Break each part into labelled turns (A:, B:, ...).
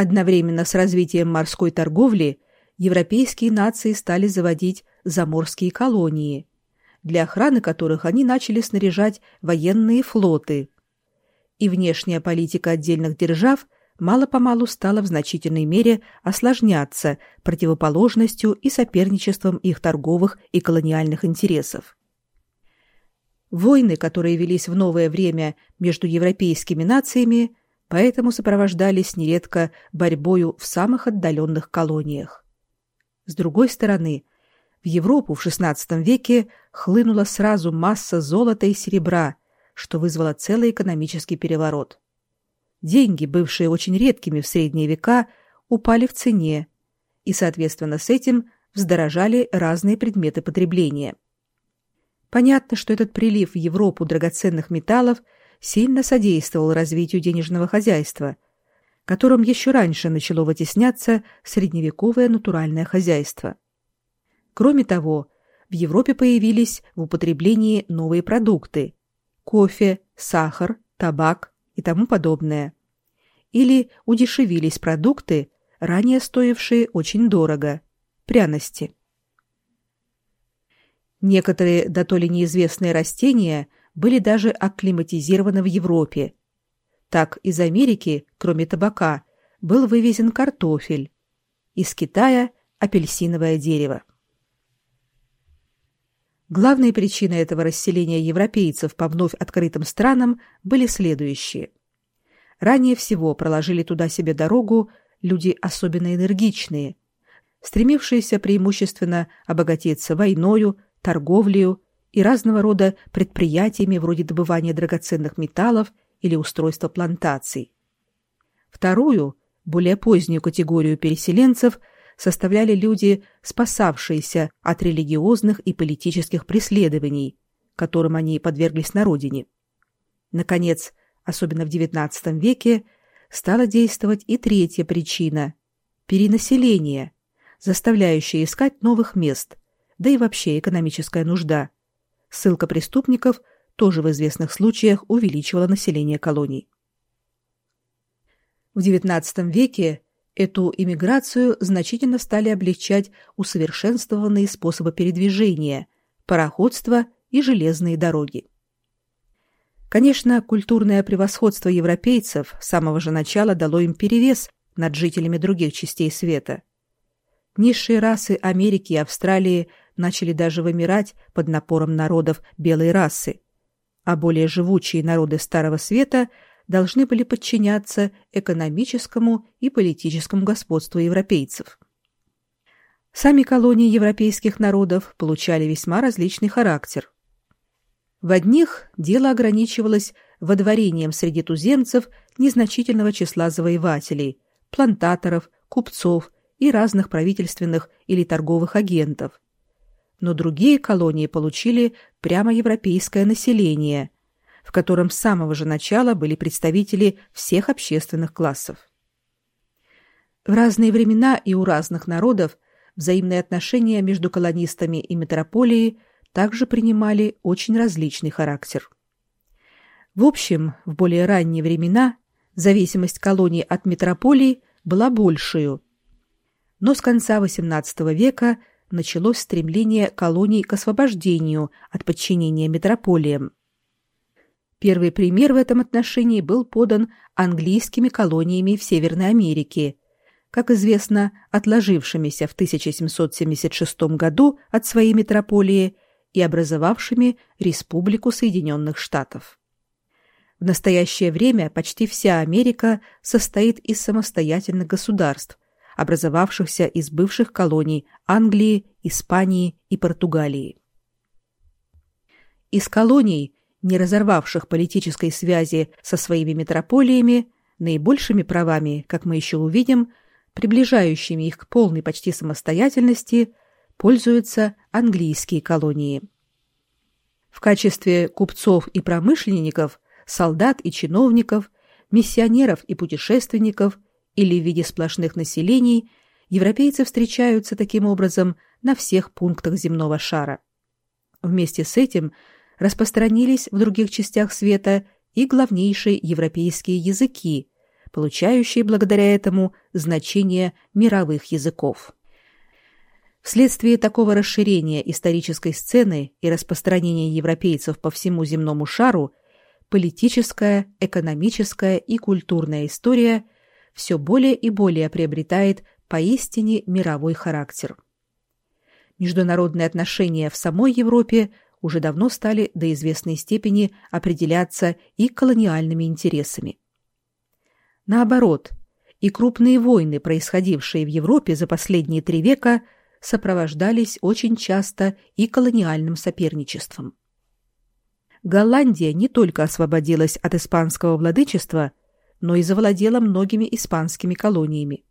A: Одновременно с развитием морской торговли европейские нации стали заводить заморские колонии, для охраны которых они начали снаряжать военные флоты. И внешняя политика отдельных держав мало-помалу стала в значительной мере осложняться противоположностью и соперничеством их торговых и колониальных интересов. Войны, которые велись в новое время между европейскими нациями, поэтому сопровождались нередко борьбою в самых отдаленных колониях. С другой стороны, в Европу в XVI веке хлынула сразу масса золота и серебра, что вызвало целый экономический переворот. Деньги, бывшие очень редкими в средние века, упали в цене, и, соответственно, с этим вздорожали разные предметы потребления. Понятно, что этот прилив в Европу драгоценных металлов сильно содействовал развитию денежного хозяйства, которым еще раньше начало вытесняться средневековое натуральное хозяйство. Кроме того, в Европе появились в употреблении новые продукты – кофе, сахар, табак и тому подобное. Или удешевились продукты, ранее стоившие очень дорого – пряности. Некоторые дотоле неизвестные растения были даже акклиматизированы в Европе. Так из Америки, кроме табака, был вывезен картофель, из Китая – апельсиновое дерево. Главные причины этого расселения европейцев по вновь открытым странам были следующие. Ранее всего проложили туда себе дорогу люди особенно энергичные, стремившиеся преимущественно обогатиться войною, торговлею и разного рода предприятиями вроде добывания драгоценных металлов или устройства плантаций. Вторую, более позднюю категорию переселенцев составляли люди, спасавшиеся от религиозных и политических преследований, которым они подверглись на родине. Наконец, особенно в XIX веке, стала действовать и третья причина – перенаселение, заставляющее искать новых мест, да и вообще экономическая нужда. Ссылка преступников тоже в известных случаях увеличивала население колоний. В XIX веке Эту иммиграцию значительно стали облегчать усовершенствованные способы передвижения, пароходство и железные дороги. Конечно, культурное превосходство европейцев с самого же начала дало им перевес над жителями других частей света. Низшие расы Америки и Австралии начали даже вымирать под напором народов белой расы, а более живучие народы Старого Света – должны были подчиняться экономическому и политическому господству европейцев. Сами колонии европейских народов получали весьма различный характер. В одних дело ограничивалось водворением среди туземцев незначительного числа завоевателей, плантаторов, купцов и разных правительственных или торговых агентов. Но другие колонии получили прямо европейское население – в котором с самого же начала были представители всех общественных классов. В разные времена и у разных народов взаимные отношения между колонистами и метрополией также принимали очень различный характер. В общем, в более ранние времена зависимость колоний от метрополий была большую. Но с конца XVIII века началось стремление колоний к освобождению от подчинения метрополиям. Первый пример в этом отношении был подан английскими колониями в Северной Америке, как известно, отложившимися в 1776 году от своей метрополии и образовавшими Республику Соединенных Штатов. В настоящее время почти вся Америка состоит из самостоятельных государств, образовавшихся из бывших колоний Англии, Испании и Португалии. Из колоний – не разорвавших политической связи со своими метрополиями, наибольшими правами, как мы еще увидим, приближающими их к полной почти самостоятельности, пользуются английские колонии. В качестве купцов и промышленников, солдат и чиновников, миссионеров и путешественников или в виде сплошных населений европейцы встречаются таким образом на всех пунктах земного шара. Вместе с этим – распространились в других частях света и главнейшие европейские языки, получающие благодаря этому значение мировых языков. Вследствие такого расширения исторической сцены и распространения европейцев по всему земному шару, политическая, экономическая и культурная история все более и более приобретает поистине мировой характер. Международные отношения в самой Европе уже давно стали до известной степени определяться и колониальными интересами. Наоборот, и крупные войны, происходившие в Европе за последние три века – сопровождались очень часто и колониальным соперничеством. Голландия не только освободилась от испанского владычества, но и завладела многими испанскими колониями.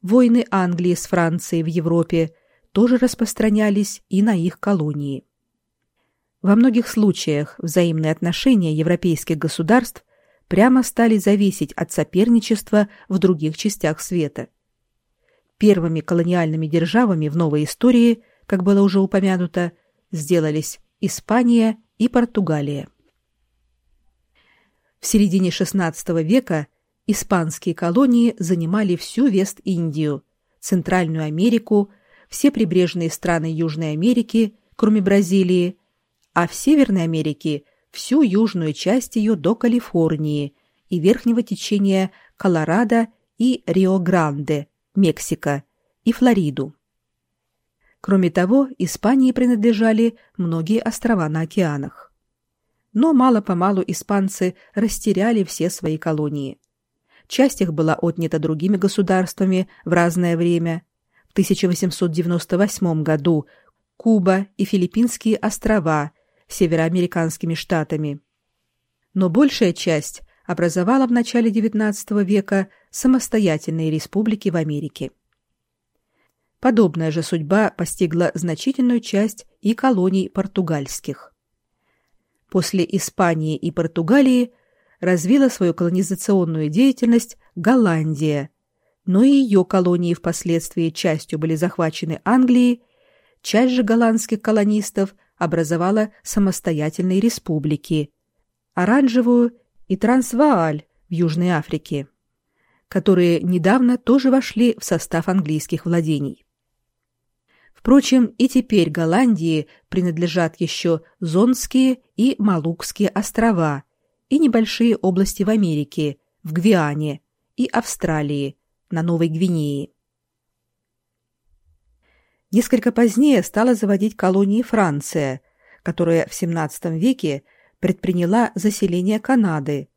A: Войны Англии с Францией в Европе тоже распространялись и на их колонии. Во многих случаях взаимные отношения европейских государств прямо стали зависеть от соперничества в других частях света – Первыми колониальными державами в новой истории, как было уже упомянуто, сделались Испания и Португалия. В середине XVI века испанские колонии занимали всю Вест-Индию, Центральную Америку, все прибрежные страны Южной Америки, кроме Бразилии, а в Северной Америке всю южную часть ее до Калифорнии и верхнего течения Колорадо и Рио-Гранде, Мексика и Флориду. Кроме того, Испании принадлежали многие острова на океанах. Но мало-помалу испанцы растеряли все свои колонии. Часть их была отнята другими государствами в разное время. В 1898 году Куба и Филиппинские острова североамериканскими штатами. Но большая часть образовала в начале XIX века самостоятельные республики в Америке. Подобная же судьба постигла значительную часть и колоний португальских. После Испании и Португалии развила свою колонизационную деятельность Голландия, но и ее колонии впоследствии частью были захвачены Англией, часть же голландских колонистов образовала самостоятельные республики – Оранжевую и Трансвааль в Южной Африке, которые недавно тоже вошли в состав английских владений. Впрочем, и теперь Голландии принадлежат еще Зонские и Малукские острова и небольшие области в Америке, в Гвиане и Австралии, на Новой Гвинее. Несколько позднее стала заводить колонии Франция, которая в XVII веке предприняла заселение Канады,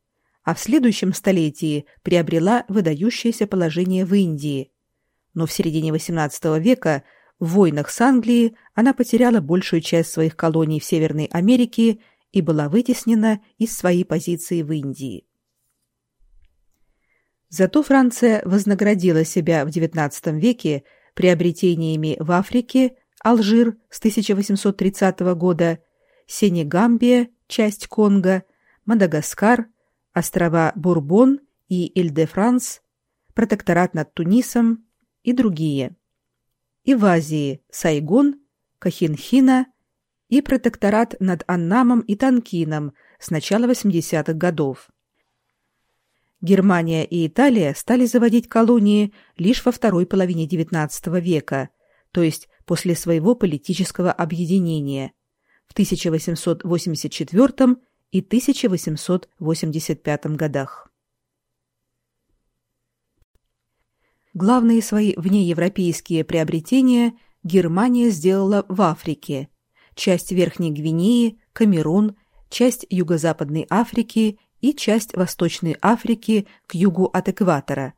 A: а в следующем столетии приобрела выдающееся положение в Индии. Но в середине XVIII века в войнах с Англией она потеряла большую часть своих колоний в Северной Америке и была вытеснена из своей позиции в Индии. Зато Франция вознаградила себя в XIX веке приобретениями в Африке Алжир с 1830 года, Сенегамбия часть Конго, Мадагаскар, острова Бурбон и Иль-де-Франс, протекторат над Тунисом и другие. И в Азии Сайгон, Кахинхина и протекторат над Аннамом и Танкином с начала 80-х годов. Германия и Италия стали заводить колонии лишь во второй половине XIX века, то есть после своего политического объединения – в 1884 и 1885 годах. Главные свои внеевропейские приобретения Германия сделала в Африке, часть Верхней Гвинеи, Камерун, часть Юго-Западной Африки и часть Восточной Африки к югу от экватора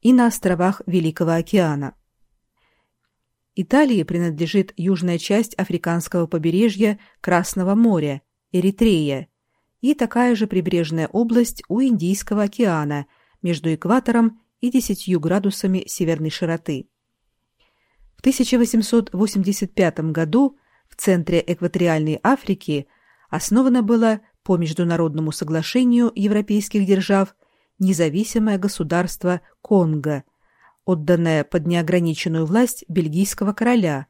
A: и на островах Великого океана. Италии принадлежит южная часть африканского побережья Красного моря, Эритрея, и такая же прибрежная область у Индийского океана между экватором и 10 градусами северной широты. В 1885 году в центре экваториальной Африки основано было по международному соглашению европейских держав независимое государство Конго – отданная под неограниченную власть бельгийского короля,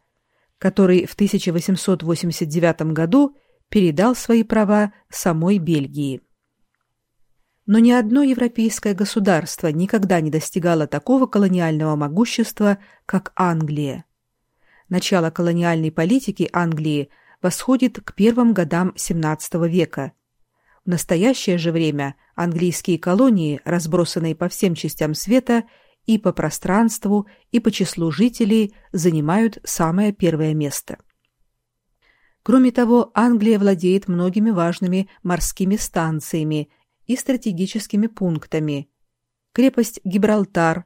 A: который в 1889 году передал свои права самой Бельгии. Но ни одно европейское государство никогда не достигало такого колониального могущества, как Англия. Начало колониальной политики Англии восходит к первым годам XVII века. В настоящее же время английские колонии, разбросанные по всем частям света, и по пространству, и по числу жителей, занимают самое первое место. Кроме того, Англия владеет многими важными морскими станциями и стратегическими пунктами. Крепость Гибралтар,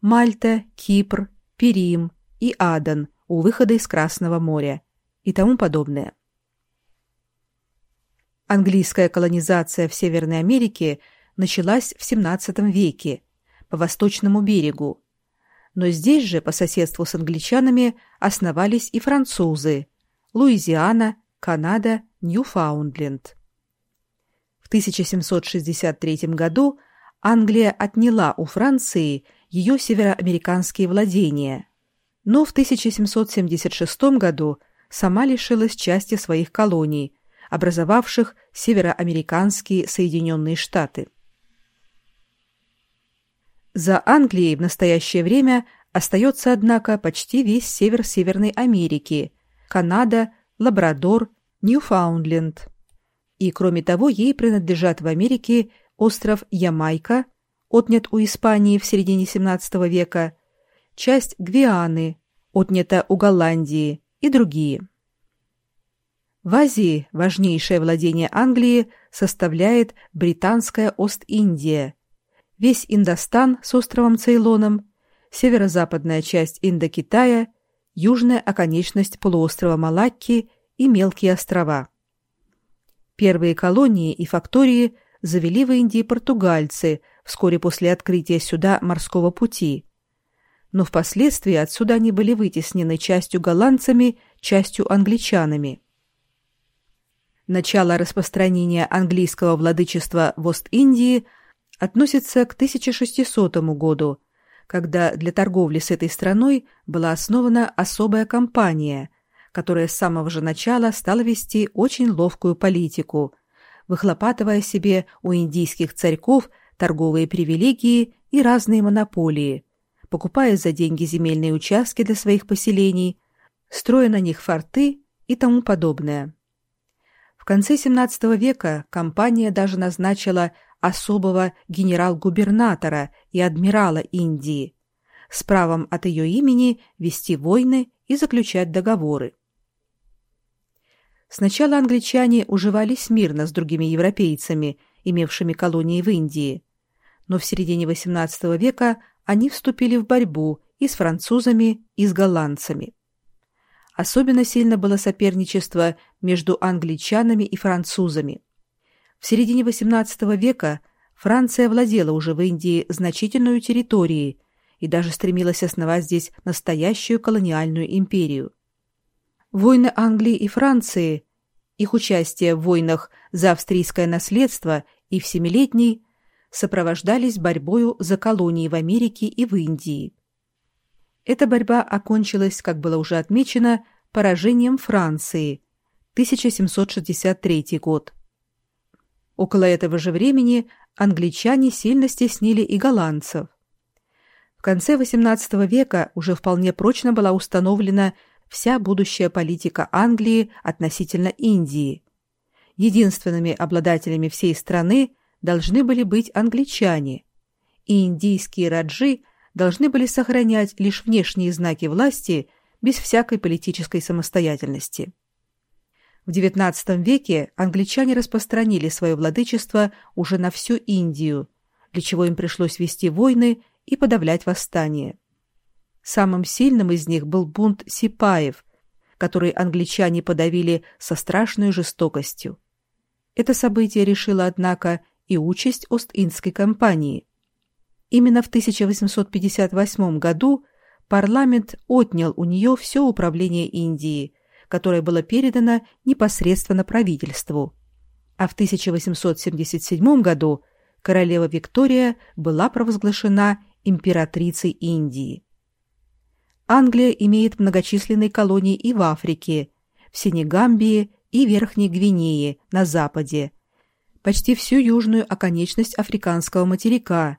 A: Мальта, Кипр, Перим и Аден у выхода из Красного моря и тому подобное. Английская колонизация в Северной Америке началась в XVII веке по восточному берегу, но здесь же по соседству с англичанами основались и французы – Луизиана, Канада, Ньюфаундленд. В 1763 году Англия отняла у Франции ее североамериканские владения, но в 1776 году сама лишилась части своих колоний, образовавших североамериканские Соединенные Штаты. За Англией в настоящее время остается, однако, почти весь север Северной Америки, Канада, Лабрадор, Ньюфаундленд. И, кроме того, ей принадлежат в Америке остров Ямайка, отнят у Испании в середине XVII века, часть Гвианы, отнята у Голландии и другие. В Азии важнейшее владение Англии составляет британская Ост-Индия, весь Индостан с островом Цейлоном, северо-западная часть Индокитая южная оконечность полуострова Малакки и мелкие острова. Первые колонии и фактории завели в Индии португальцы вскоре после открытия сюда морского пути. Но впоследствии отсюда они были вытеснены частью голландцами, частью англичанами. Начало распространения английского владычества в Ост-Индии относится к 1600 году – когда для торговли с этой страной была основана особая компания, которая с самого же начала стала вести очень ловкую политику, выхлопатывая себе у индийских царьков торговые привилегии и разные монополии, покупая за деньги земельные участки для своих поселений, строя на них форты и тому подобное. В конце XVII века компания даже назначила особого генерал-губернатора и адмирала Индии с правом от ее имени вести войны и заключать договоры. Сначала англичане уживались мирно с другими европейцами, имевшими колонии в Индии, но в середине XVIII века они вступили в борьбу и с французами, и с голландцами. Особенно сильно было соперничество между англичанами и французами. В середине XVIII века Франция владела уже в Индии значительную территорией и даже стремилась основать здесь настоящую колониальную империю. Войны Англии и Франции, их участие в войнах за австрийское наследство и в Семилетней сопровождались борьбою за колонии в Америке и в Индии. Эта борьба окончилась, как было уже отмечено, поражением Франции, 1763 год. Около этого же времени англичане сильно стеснили и голландцев. В конце XVIII века уже вполне прочно была установлена вся будущая политика Англии относительно Индии. Единственными обладателями всей страны должны были быть англичане, и индийские раджи должны были сохранять лишь внешние знаки власти без всякой политической самостоятельности. В XIX веке англичане распространили свое владычество уже на всю Индию, для чего им пришлось вести войны и подавлять восстания. Самым сильным из них был бунт сипаев, который англичане подавили со страшной жестокостью. Это событие решило, однако, и участь Ост-Индской компании. Именно в 1858 году парламент отнял у нее все управление Индии, которое было передано непосредственно правительству. А в 1877 году королева Виктория была провозглашена императрицей Индии. Англия имеет многочисленные колонии и в Африке, в Сенегамбии и Верхней Гвинее на западе, почти всю южную оконечность африканского материка,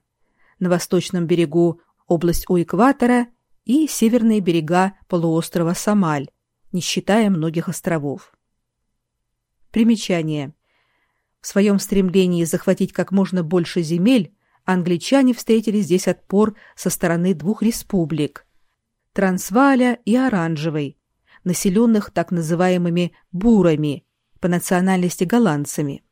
A: на восточном берегу область у экватора и северные берега полуострова Сомаль, не считая многих островов. Примечание. В своем стремлении захватить как можно больше земель англичане встретили здесь отпор со стороны двух республик – Трансвааля и Оранжевой, населенных так называемыми «бурами», по национальности голландцами.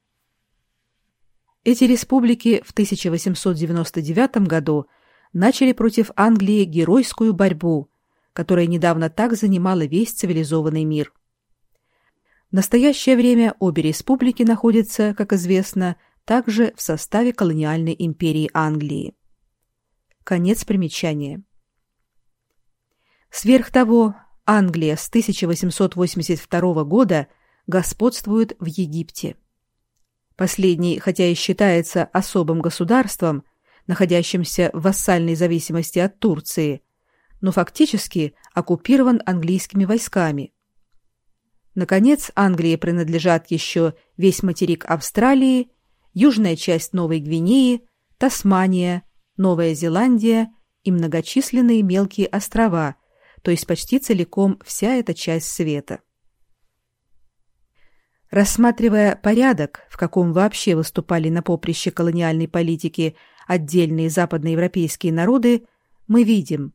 A: Эти республики в 1899 году начали против Англии геройскую борьбу, которая недавно так занимала весь цивилизованный мир. В настоящее время обе республики находятся, как известно, также в составе колониальной империи Англии. Конец примечания. Сверх того, Англия с 1882 года господствует в Египте. Последний, хотя и считается особым государством, находящимся в вассальной зависимости от Турции, но фактически оккупирован английскими войсками. Наконец, Англии принадлежат еще весь материк Австралии, южная часть Новой Гвинеи, Тасмания, Новая Зеландия и многочисленные мелкие острова, то есть почти целиком вся эта часть света. Рассматривая порядок, в каком вообще выступали на поприще колониальной политики отдельные западноевропейские народы, мы видим,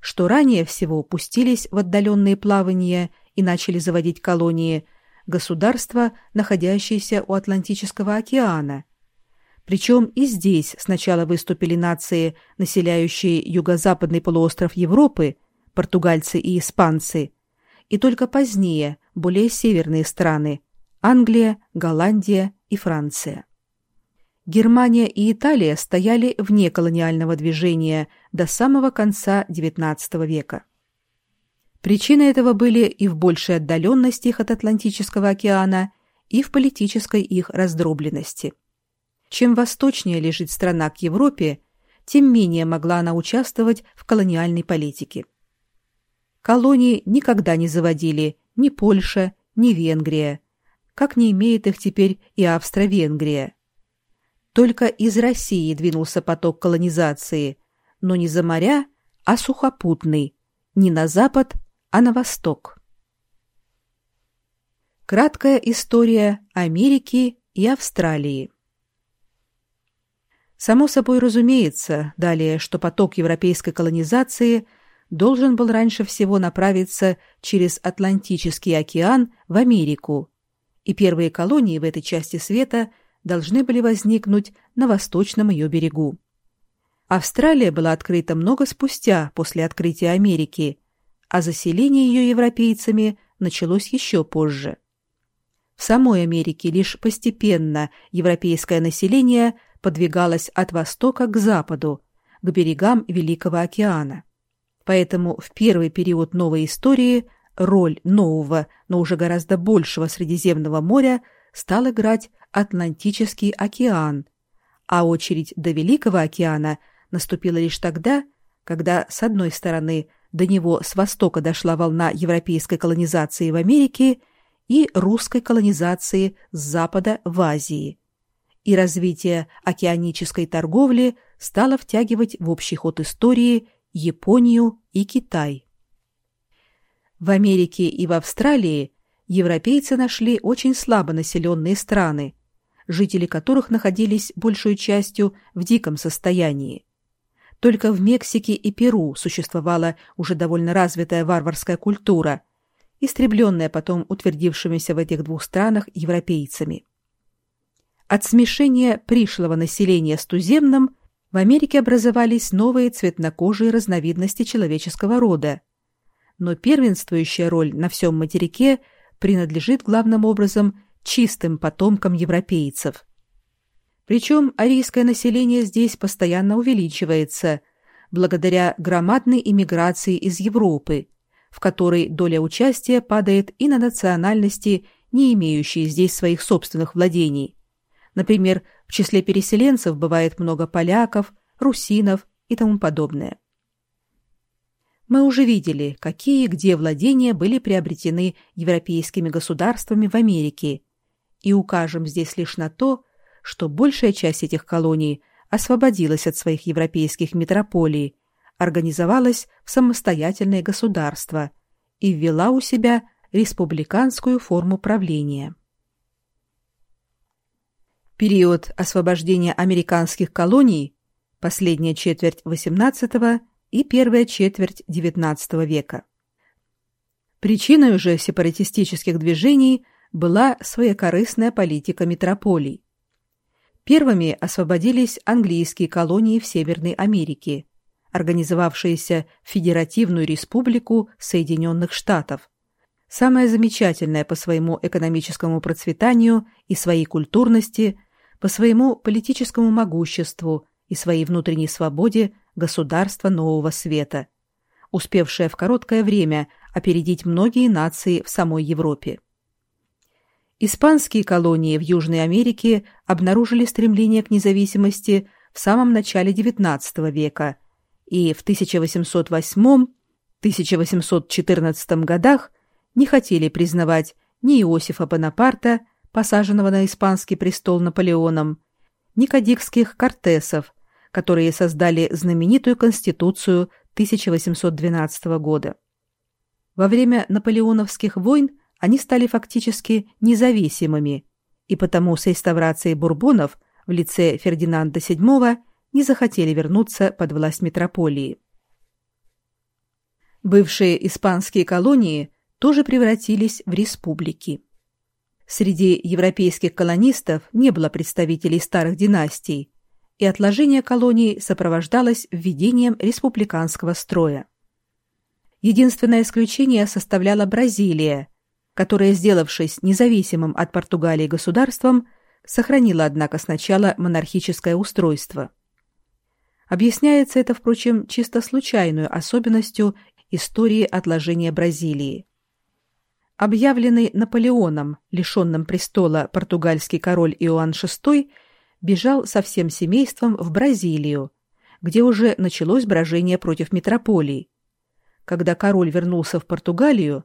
A: что ранее всего пустились в отдаленные плавания и начали заводить колонии государства, находящиеся у Атлантического океана. Причем и здесь сначала выступили нации, населяющие юго-западный полуостров Европы, португальцы и испанцы, и только позднее более северные страны – Англия, Голландия и Франция. Германия и Италия стояли вне колониального движения до самого конца XIX века. Причины этого были и в большей отдаленности их от Атлантического океана, и в политической их раздробленности. Чем восточнее лежит страна к Европе, тем менее могла она участвовать в колониальной политике. Колонии никогда не заводили ни Польша, ни Венгрия, как не имеет их теперь и Австро-Венгрия. Только из России двинулся поток колонизации, но не за моря, а сухопутный, не на запад, а на восток. Краткая история Америки и Австралии. Само собой разумеется, далее, что поток европейской колонизации должен был раньше всего направиться через Атлантический океан в Америку, и первые колонии в этой части света должны были возникнуть на восточном ее берегу. Австралия была открыта много спустя после открытия Америки, а заселение ее европейцами началось еще позже. В самой Америке лишь постепенно европейское население подвигалось от востока к западу, к берегам Великого океана. Поэтому в первый период новой истории – роль нового, но уже гораздо большего Средиземного моря стал играть Атлантический океан, а очередь до Великого океана наступила лишь тогда, когда, с одной стороны, до него с востока дошла волна европейской колонизации в Америке и русской колонизации с запада в Азии, и развитие океанической торговли стало втягивать в общий ход истории Японию и Китай. В Америке и в Австралии европейцы нашли очень слабо населенные страны, жители которых находились большую частью в диком состоянии. Только в Мексике и Перу существовала уже довольно развитая варварская культура, истребленная потом утвердившимися в этих двух странах европейцами. От смешения пришлого населения с туземным в Америке образовались новые цветнокожие разновидности человеческого рода, но первенствующая роль на всем материке принадлежит главным образом чистым потомкам европейцев. Причем арийское население здесь постоянно увеличивается благодаря громадной иммиграции из Европы, в которой доля участия падает и на национальности, не имеющие здесь своих собственных владений. Например, в числе переселенцев бывает много поляков, русинов и тому подобное. Мы уже видели, какие где владения были приобретены европейскими государствами в Америке, и укажем здесь лишь на то, что большая часть этих колоний освободилась от своих европейских метрополий, организовалась в самостоятельное государство и ввела у себя республиканскую форму правления. Период освобождения американских колоний, последняя четверть XVIII и первая четверть XIX века. Причиной же сепаратистических движений была своекорыстная политика метрополий. Первыми освободились английские колонии в Северной Америке, организовавшиеся в Федеративную республику Соединенных Штатов, самая замечательная по своему экономическому процветанию и своей культурности, по своему политическому могуществу и своей внутренней свободе государство нового света, успевшее в короткое время опередить многие нации в самой Европе. Испанские колонии в Южной Америке обнаружили стремление к независимости в самом начале XIX века и в 1808-1814 годах не хотели признавать ни Иосифа Бонапарта, посаженного на испанский престол Наполеоном, ни кадикских кортесов, которые создали знаменитую Конституцию 1812 года. Во время наполеоновских войн они стали фактически независимыми, и потому с реставрацией бурбонов в лице Фердинанда VII не захотели вернуться под власть метрополии. Бывшие испанские колонии тоже превратились в республики. Среди европейских колонистов не было представителей старых династий, и отложение колоний сопровождалось введением республиканского строя. Единственное исключение составляла Бразилия, которая, сделавшись независимым от Португалии государством, сохранила, однако, сначала монархическое устройство. Объясняется это, впрочем, чисто случайную особенностью истории отложения Бразилии. Объявленный Наполеоном, лишенным престола португальский король Иоанн VI, бежал со всем семейством в Бразилию, где уже началось брожение против метрополий. Когда король вернулся в Португалию,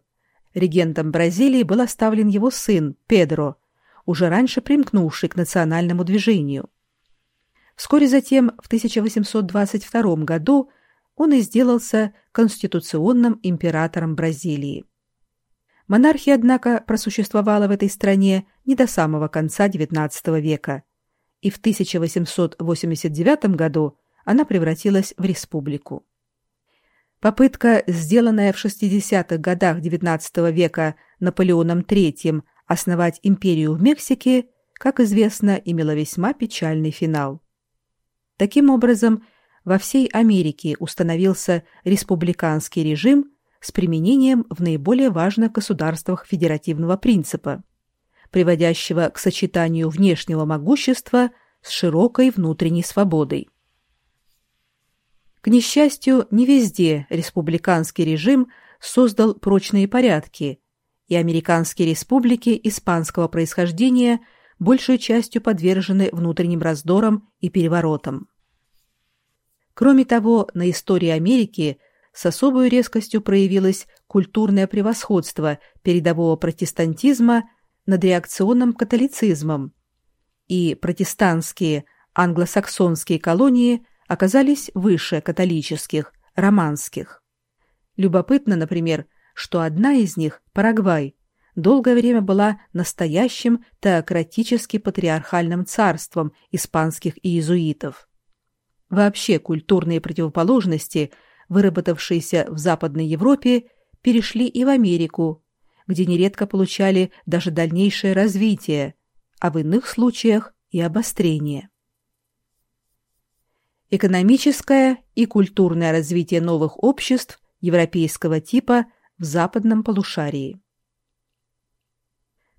A: Регентом Бразилии был оставлен его сын Педро, уже раньше примкнувший к национальному движению. Вскоре затем, в 1822 году, он и сделался конституционным императором Бразилии. Монархия, однако, просуществовала в этой стране не до самого конца XIX века, и в 1889 году она превратилась в республику. Попытка, сделанная в 60-х годах XIX века Наполеоном III основать империю в Мексике, как известно, имела весьма печальный финал. Таким образом, во всей Америке установился республиканский режим с применением в наиболее важных государствах федеративного принципа, приводящего к сочетанию внешнего могущества с широкой внутренней свободой. К несчастью, не везде республиканский режим создал прочные порядки, и американские республики испанского происхождения большей частью подвержены внутренним раздорам и переворотам. Кроме того, на истории Америки с особой резкостью проявилось культурное превосходство передового протестантизма над реакционным католицизмом, и протестантские англосаксонские колонии – оказались выше католических, романских. Любопытно, например, что одна из них, Парагвай, долгое время была настоящим теократически-патриархальным царством испанских иезуитов. Вообще культурные противоположности, выработавшиеся в Западной Европе, перешли и в Америку, где нередко получали даже дальнейшее развитие, а в иных случаях и обострение экономическое и культурное развитие новых обществ европейского типа в западном полушарии.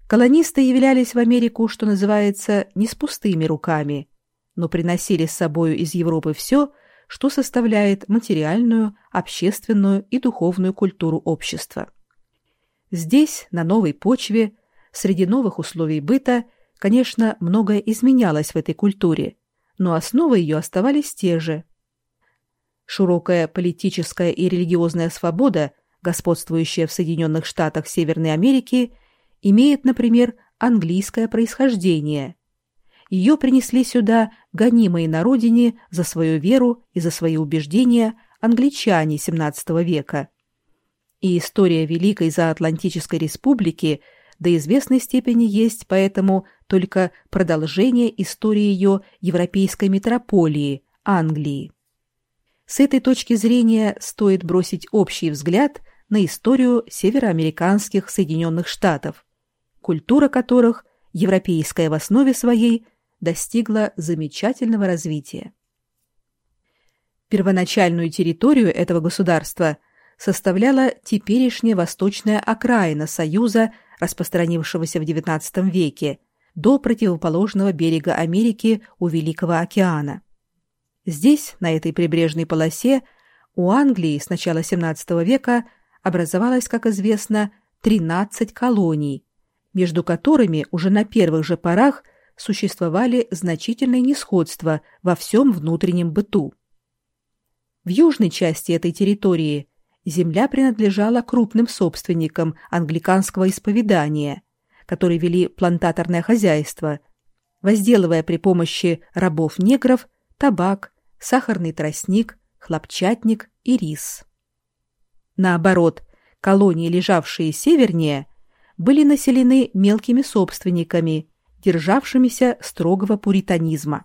A: Колонисты являлись в Америку, что называется, не с пустыми руками, но приносили с собою из Европы все, что составляет материальную, общественную и духовную культуру общества. Здесь, на новой почве, среди новых условий быта, конечно, многое изменялось в этой культуре, но основы ее оставались те же. Широкая политическая и религиозная свобода, господствующая в Соединенных Штатах Северной Америки, имеет, например, английское происхождение. Ее принесли сюда гонимые на родине за свою веру и за свои убеждения англичане XVII века. И история Великой Заатлантической Республики до известной степени есть поэтому только продолжение истории ее европейской метрополии, Англии. С этой точки зрения стоит бросить общий взгляд на историю североамериканских Соединенных Штатов, культура которых, европейская в основе своей, достигла замечательного развития. Первоначальную территорию этого государства составляла теперешняя восточная окраина Союза, распространившегося в XIX веке, до противоположного берега Америки у Великого океана. Здесь, на этой прибрежной полосе, у Англии с начала XVII века образовалось, как известно, 13 колоний, между которыми уже на первых же порах существовали значительные несходства во всем внутреннем быту. В южной части этой территории земля принадлежала крупным собственникам англиканского исповедания, которые вели плантаторное хозяйство, возделывая при помощи рабов-негров табак, сахарный тростник, хлопчатник и рис. Наоборот, колонии, лежавшие севернее, были населены мелкими собственниками, державшимися строгого пуританизма.